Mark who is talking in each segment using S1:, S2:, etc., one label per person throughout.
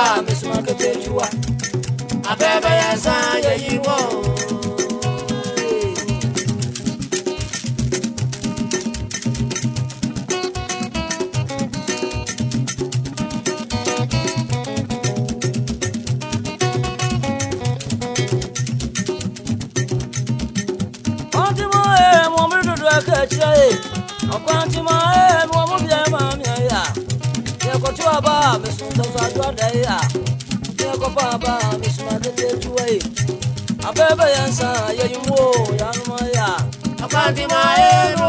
S1: ba mesuma ketejuwa abẹ́bẹ́ yẹn san yẹ̀yí wọ̀. ọ̀pá tí mo ẹ̀ mọ́ mú bí ẹ máa mi ẹ̀yà ẹ̀kọ́ tí sɔdɛyi a nyɛ kɔ baaba misuma tete tuwa ye a bɛɛ bɛ yan san yɛyin wo yanuma ya. akwantima ye nuwo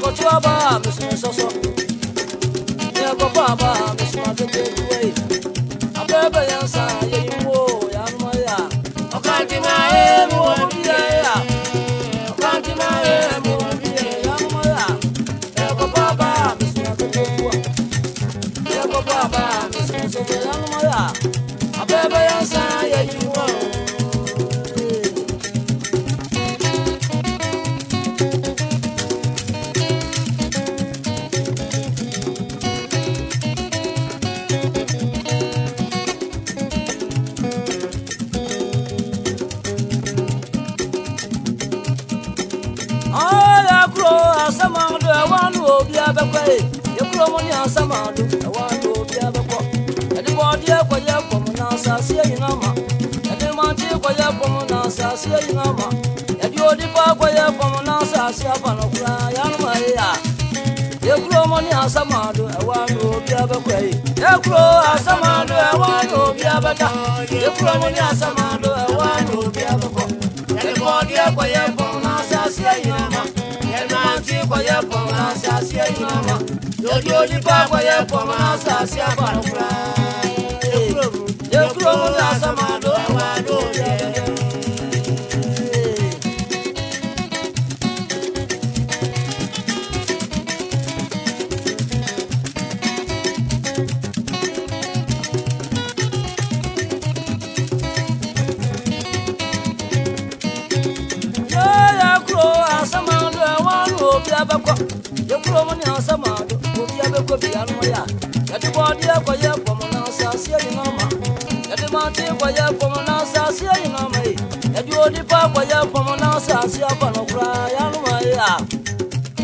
S1: Nyako tuwa ba misime soso Nyako ba ba misima tete yuwe Abebe yansa ọ̀rẹ́ kúrò àsámàdó ẹ̀wọ́n ló bí abẹ́kọ̀ yìí yẹ kúrò mọ́ ní àsámàdó ẹ̀wọ́n ló bí abẹ́kọ̀ ẹ̀dínwó ọdí ẹ̀kọ́ yẹ kọ̀ mọ́ náà sàṣì ẹ̀yìn náà mà ẹ̀dínwó ọdí ẹ̀kọ́ yẹ kọ̀ mọ́ náà sàṣì ẹ̀yìn náà mà ẹ̀dínwó ọdí ẹ̀kọ́ yẹ kọ̀ mọ́ náà sàṣì àbànàkúrà yánumọ̀ yíyà yẹ kúrò mọ́ ní àsámàdó ẹ̀wọ́n ló bí abẹ́kọ̀ yìí yẹ kúrò àsámàdó ẹ̀wọ́n ló bí abẹ́kà yẹ kúrò mọ́ ní àsámàdó ẹ̀wọ́n ló bí abẹ́kọ̀ ẹ̀dínwó ọdí ẹ̀kọ́ yẹ kọ̀ mọ́ sí ẹ̀yìn ọmọ ẹnu àti kọjá pọ̀ mọ́ àṣà sí ẹ̀yìn ọmọ lójú onípa kọjá pọ̀ mọ́ àṣà sí àpàlùkùrẹ́. èkúrò mú lásán máa lọ.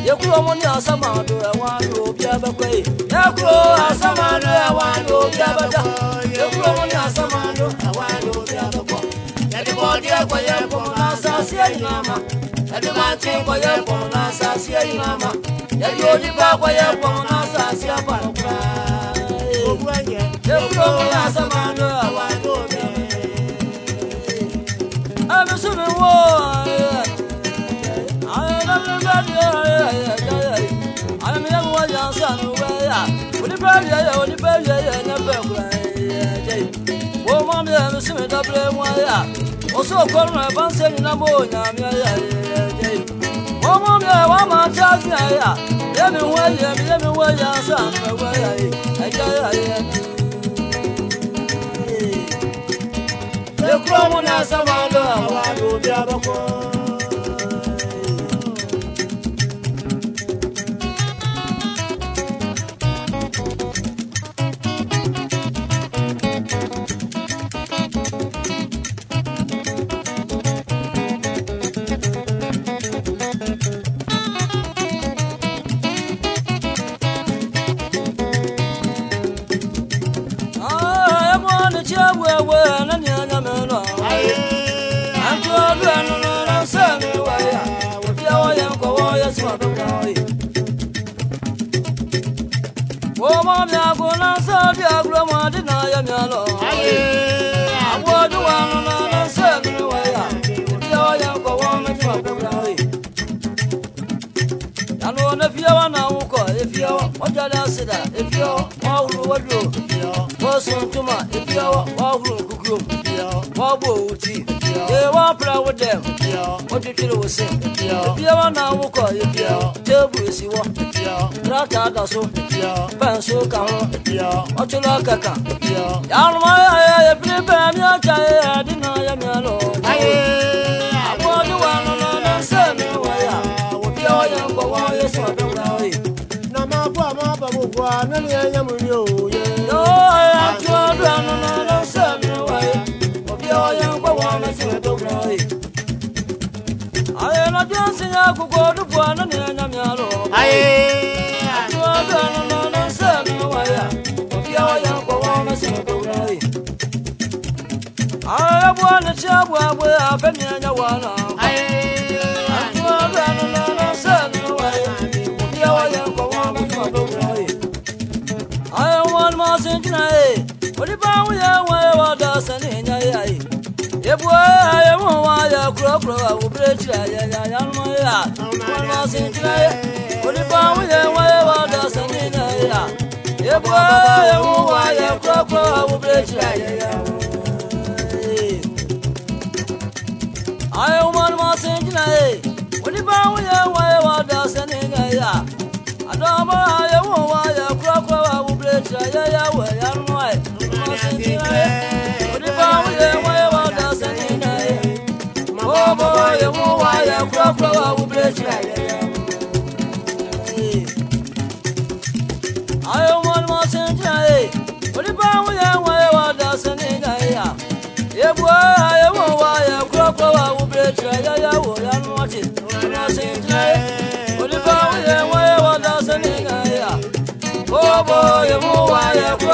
S1: yekuro mu ni asama do ɛwa ni obi abɛkɔ yi yekuro asama do ɛwa ni obi abɛda yekuro mu ni asama do ɛwa ni obi abɛkɔ yɛde bɔɔdi ɛkɔ yɛ bɔ n'asaase ɛyina ma yɛde mante ɛkɔ yɛ bɔ n'asaase ɛyina ma yɛde onipa ɛkɔ yɛ bɔ n'asaase ɛkɔ ɛkura yekuro mu ni asama. yẹ yẹ oni bẹ yẹ yẹ ne bẹ kura yẹ yẹ wo mọ mi sọ́ọ́dí àgùrọ̀ mọ́ọ́dí náà yẹ mi lọ. àwọn ọdún wa ń lọ lọ sẹ́ẹ̀mí wọ̀ yà kí ọ yẹ kọ̀ wọ́n mi fún àkókò àwọn yìí. wọn ní fiyẹ náà ń kọ efiyẹ wọn jáde àṣìdá efiyẹ wọn wọn wúlò wọ́dù o wọn sùn túmọ̀ efiyẹ wọn wọn wúlò kúkú o wọn e e e bò wọ́n pẹ̀lẹ́ wọ́n dẹ̀ wọ́n titiri wọ́n sè bíyà wọn náà wọ́n kọ̀ yìí tébùrù sí wọ́n tíráta dà so fẹ̀nsó kà wọ́n ọtún náà kẹ̀kà yàrá wọn yà yẹ ebiri bẹ́ẹ̀ mi ọjà yẹ Boy, okoro awo bireji ayẹyẹ ayanumọ ya kọlọ sí tirẹ onípa wúyẹ wáyé wà dọsẹ nínú ya epo ewu wáyé kúrò kúrò awo bireji ayẹyẹ. ayé wọn ni wọn sì ń jìnnà yé onípa wúyẹ wáyé wà dọsẹ nínú ya àdánwò ayé wọn wáyé kúrò kúrò awo bireji ayẹyẹ wẹ̀ yánú.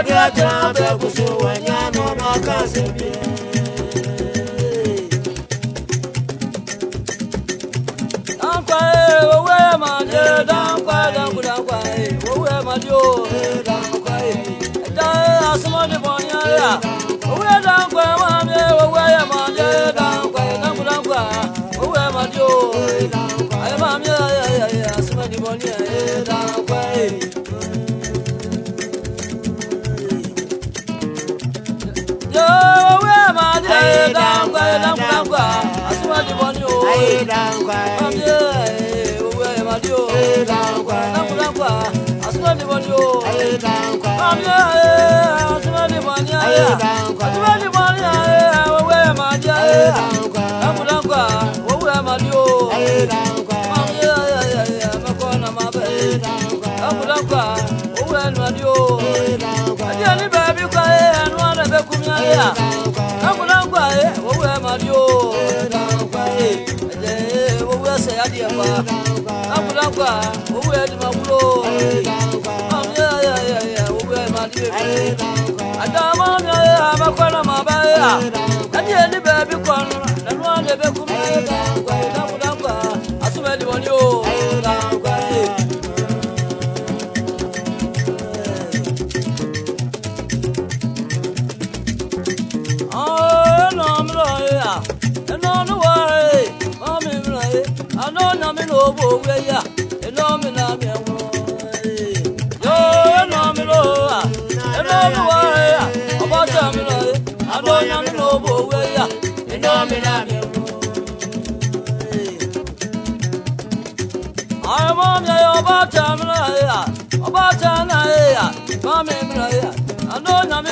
S1: ọdún ọjọ́ bẹ́ẹ̀ kò sówó ẹ̀yán ọmọ kan ṣe bí ẹ. dangwa asumadi bɔni o. ayi dangwa ye. mami ye owó ẹ̀ ma di o. ayi dangwa ye. dangwa dangwa asumadi bɔni o. ayi dangwa ye. mami ye asumadi bɔni aya. ayi dangwa ye. adama mi aye amakwana mabaye nani eni bebi kwanu nanu ane bekumi damudanga asume liboni o. Ano ah, na mi no bo we ya, eno mi na mi enwo. nyame na obo owe ya ɛnɛ ɔme na me ayɛmɔ mia yɛ ɔba ta me na ya ɔba ta na ya ba me me na ya ano nyame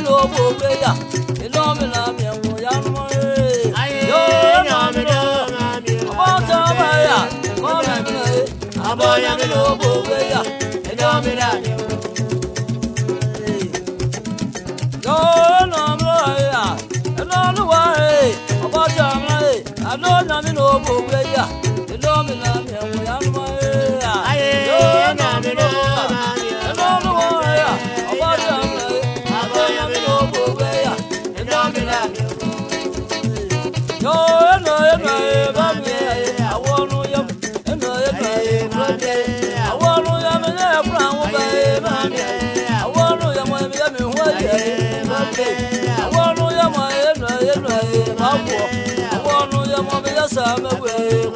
S1: ko weya, ilo mi na mi I'm away.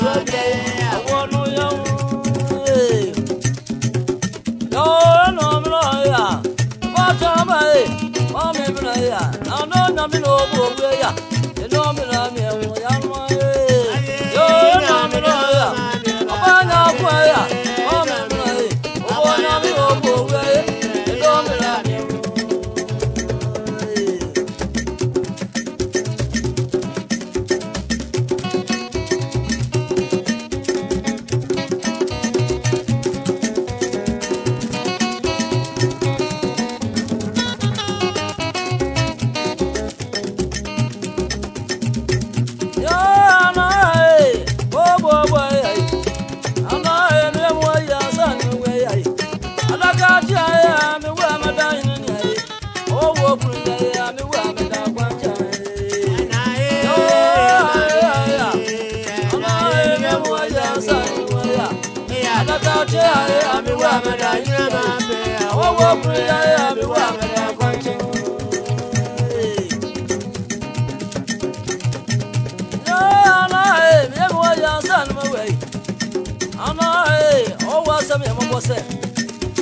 S1: wo sɛ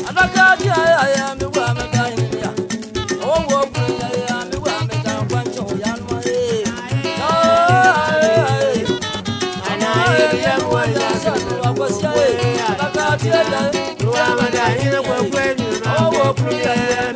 S1: adaka bi a yɛ mi wɔ a mi da yi ni a ɔwɔ wɔ kun yɛ yɛ mi wɔ a mi da kwan kyɛ o yan ma ye anaye bi yɛ wɔ yi a sɛ to a ko si a ye adaka bi a yɛ mi wɔ a mi da yi ni kɔ kɔ yi ni ɔwɔ wɔ kun yɛ yɛ.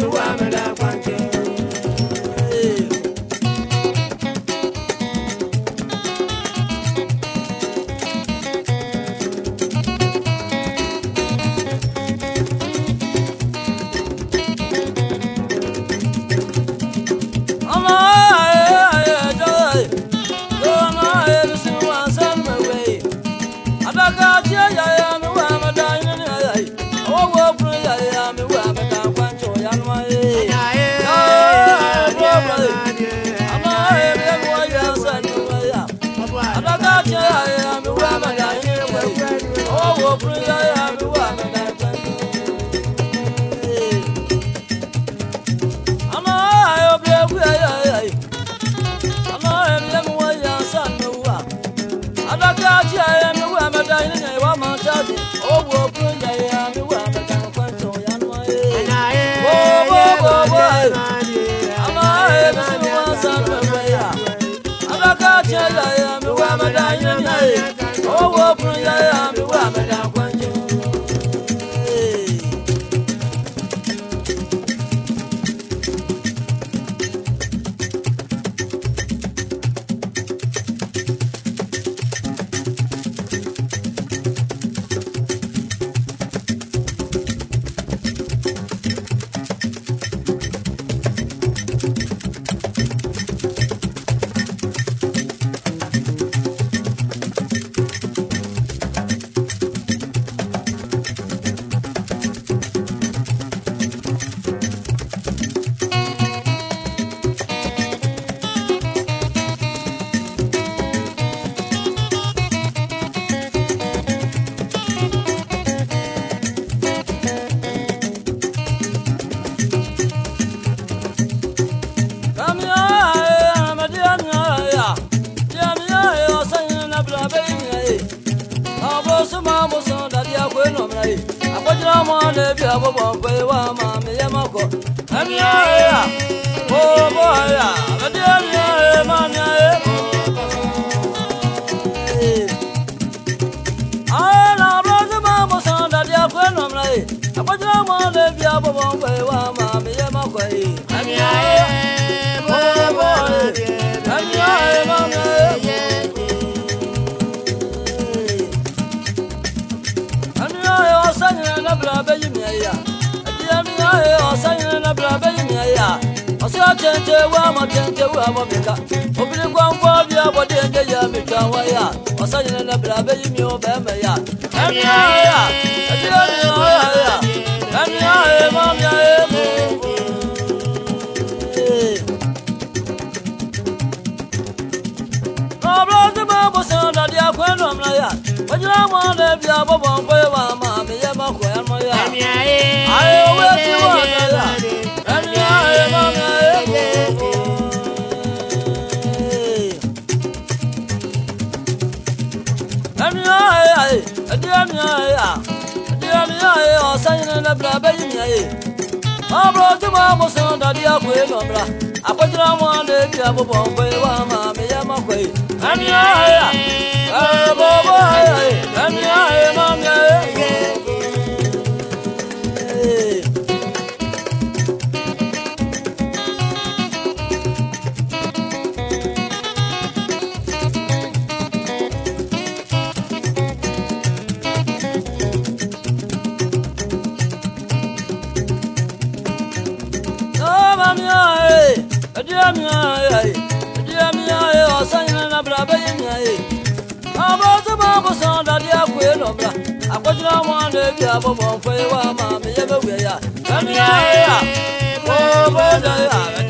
S1: bo bo ko wa ma mi ya ma ko ami ya ya bo bo ya ma di ami ya ma mi ya ay la bro de ma mo san da dia ko no mra e apo jira mo le bia bo bo ko wa ma mi ya ma ko e ami ya ya chente wa ma chente wa ma mika obiri kwa mfo bi abode nke ya mika wa ya osanye na bra be yi mi o be me ya emi ya ya emi ya ya emi ya e ma mi e mu Obra de ma bo se na dia kwa no mra ya. Wajira mo na bi abobo abeyi mia ye ọbụrụ ojuma mụsị ndọdị ọkwa ego mbra akwajiri ọmụ na-ebi abụbọ mgbe wa ma me ya makwa ye ani ahịa ebe ọbụ ahịa ye ani ahịa akɔgyina wɔn de bi abɔbɔ nfɛ wa maame yɛ bɛ wia ya ɛnua yɛ a wɔbɔ de a.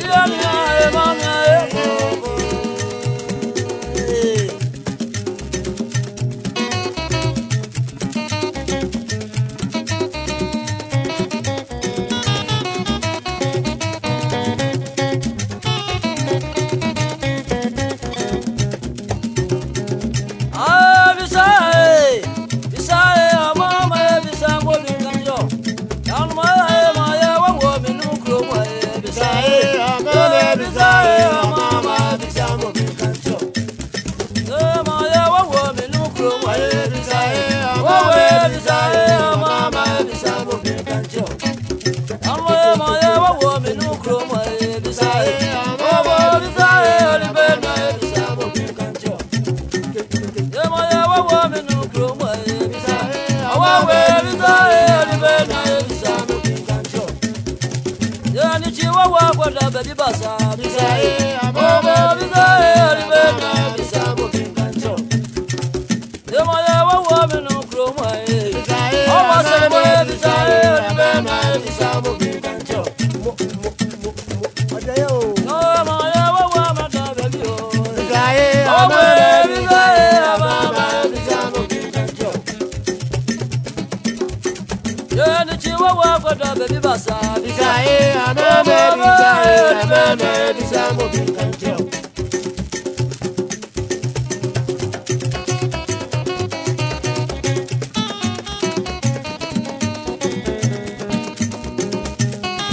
S1: baby basa. Bisaye aname bisaye aname bisango bikanjeo.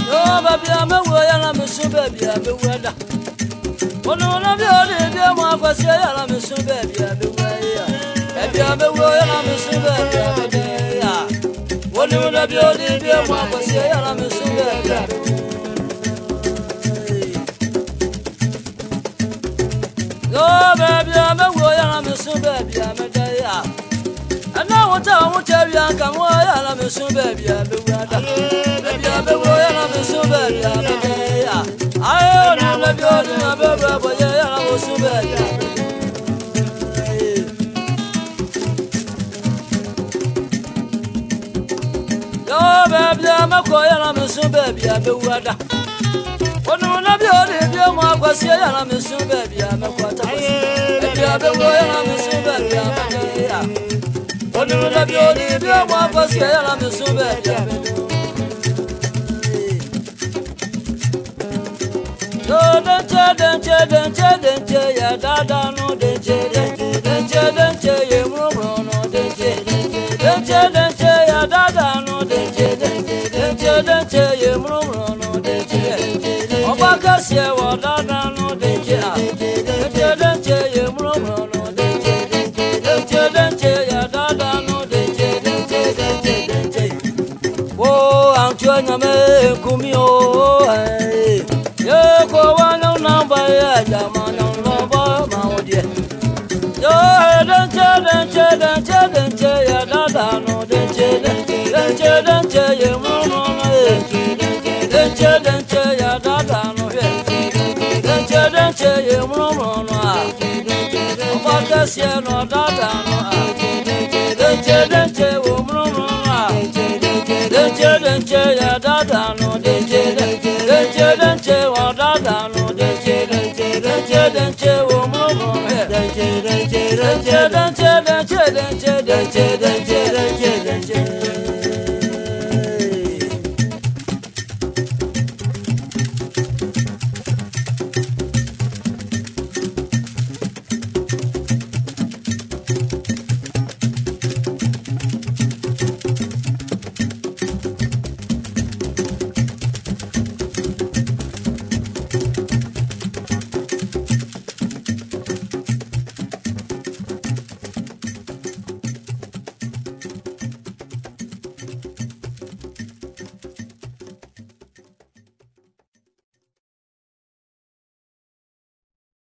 S1: Yo baby ame woya na misu baby ame weda. Ono na bi ode bi mo akwasi ya na misu baby ame woya. Baby ame woya na misu baby ame bí ó ní bí èèmọ̀ àkọsí ẹ̀yà ara mi sún bẹ́ẹ̀ bẹ́ẹ̀. yóò bẹ́ẹ̀ bí amẹ́wò ẹ̀yà ara mi sún bẹ́ẹ̀ bí amẹ́dá yà. ẹ̀ná àwọn táwọn ń tẹ̀ bí àǹkà wọn ẹ̀yà ara mi sún bẹ́ẹ̀ bí amẹ́wò ẹ̀dá. bẹ́ẹ̀bi amẹ́wò ẹ̀yà ara mi sún bẹ́ẹ̀ bí amẹ́dá yà. ayé òní bẹ́ẹ̀bi òní amẹ́wò ẹ̀bọ̀ yẹ ẹ̀yà ara mi sún bẹ́ẹ̀ bí ya mako yana misu bebi ya bewurada wani wani bi ori bi mu akwasi yana misu bebi ya mekwata bebi ya bewo yana misu bebi ya mekwata wani wani bi ori bi mu akwasi yana misu bebi ya mekwata. Dence dence dence dence ya dada no dence dence dence dence ye mro mro no dence dence dence dence se wo da na no de che a de de che ye mro mro no de che de che de che ya da no de che de che de che de che wo ang chua nyame kumi o eh che ye mro mro no a ba ka se no da da no a de che de che wo mro mro no ya da no de che de de che de no de che de che de che de che wo mro mro de che de che